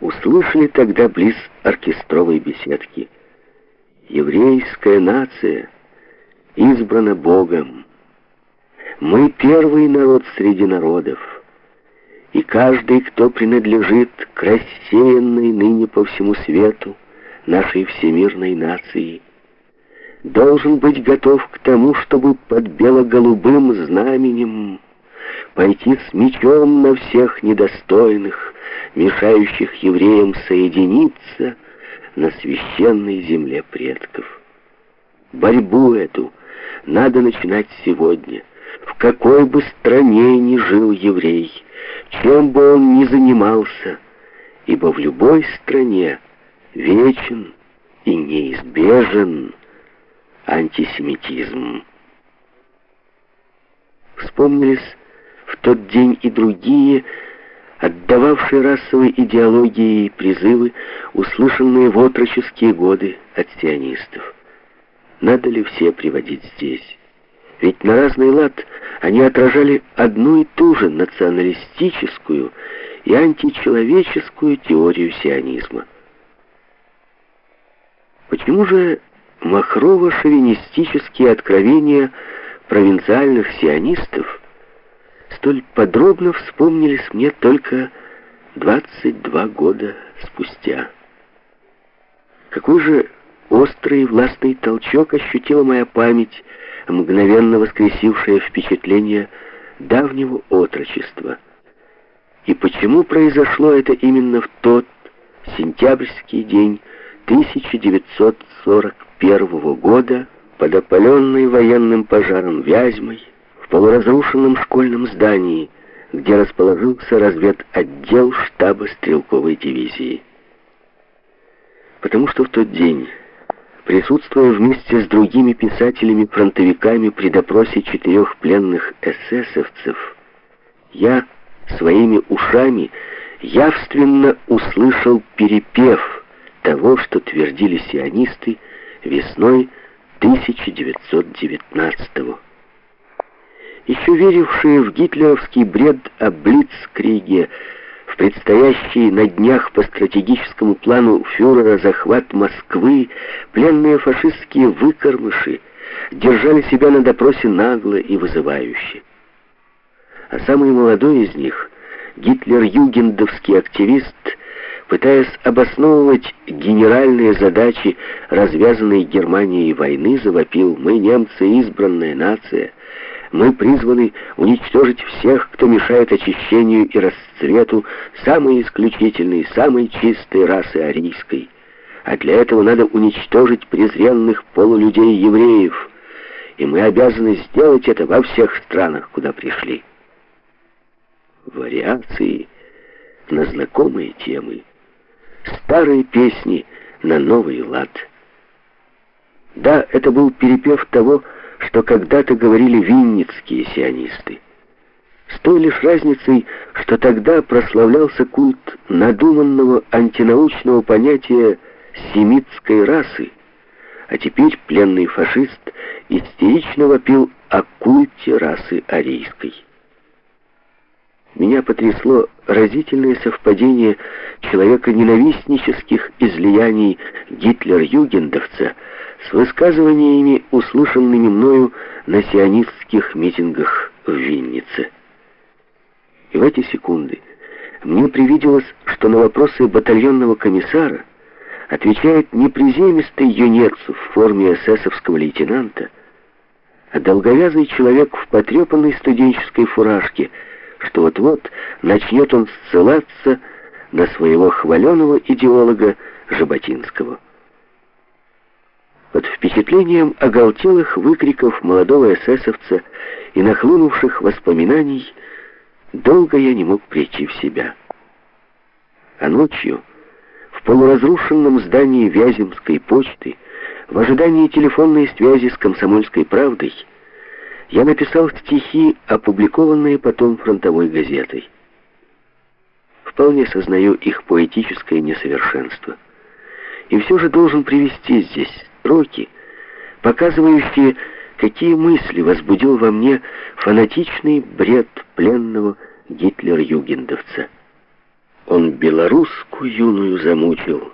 услышали тогда близ оркестровой беседки. Еврейская нация избрана Богом. Мы первый народ среди народов, и каждый, кто принадлежит к рассеянной ныне по всему свету нашей всемирной нации, должен быть готов к тому, чтобы под бело-голубым знаменем пойти с мечом на всех недостойных, мешающих евреям соединиться на священной земле предков. Борьбу эту надо начинать сегодня, в какой бы стране ни жил еврей, чем бы он ни занимался, ибо в любой стране вечен и неизбежен антисемитизм. Вспомнились в тот день и другие, отдававшие расовой идеологии призывы, услышанные в отроческие годы от сионистов. Надо ли все приводить здесь? Ведь на разный лад они отражали одну и ту же националистическую и античеловеческую теорию сионизма. Почему же махрово-шовинистические откровения провинциальных сионистов столь подробно вспомнились мне только 22 года спустя. Какой же острый властный толчок ощутила моя память, мгновенно воскресившая впечатление давнего отрочества. И почему произошло это именно в тот сентябрьский день 1941 года под опаленной военным пожаром Вязьмой, в полуразрушенном школьном здании, где расположился разведотдел штаба стрелковой дивизии. Потому что в тот день, присутствуя вместе с другими писателями-фронтовиками при допросе четырех пленных эсэсовцев, я своими ушами явственно услышал перепев того, что твердили сионисты весной 1919 года еще верившие в гитлеровский бред о Блицкриге, в предстоящий на днях по стратегическому плану фюрера захват Москвы, пленные фашистские выкормыши держали себя на допросе нагло и вызывающе. А самый молодой из них, гитлер-югендовский активист, пытаясь обосновывать генеральные задачи развязанной Германией войны, завопил «Мы, немцы, избранная нация». Мы призваны уничтожить всех, кто мешает очищению и расцвету самой исключительной, самой чистой расы арийской. А для этого надо уничтожить презренных полулюдей-евреев. И мы обязаны сделать это во всех странах, куда пришли. Вариации на знакомые темы. Старые песни на новый лад. Да, это был перепев того, что когда-то говорили винницкие сионисты. С той лишь разницей, что тогда прославлялся культ надуманного антинаучного понятия семитской расы, а теперь пленный фашист истерично вопил о культе расы арийской. Меня потрясло разительное совпадение человека-ненавистнических излияний Гитлер-югендовца с высказываниями, услышанными мною на сионистских митингах в Виннице. И в эти секунды мне привиделось, что на вопросы батальонного комиссара отвечает не приземистый юнец в форме эсэсовского лейтенанта, а долговязый человек в потрепанной студенческой фуражке — что вот-вот начнет он ссылаться на своего хваленого идеолога Жаботинского. Под впечатлением оголтелых выкриков молодого эсэсовца и нахлынувших воспоминаний долго я не мог прийти в себя. А ночью в полуразрушенном здании Вяземской почты в ожидании телефонной связи с «Комсомольской правдой» я написал стихи, опубликованные потом фронтовой газетой. Вполне сознаю их поэтическое несовершенство. И все же должен привести здесь строки, показывающие, какие мысли возбудил во мне фанатичный бред пленного гитлер-югендовца. Он белорусскую юную замучил,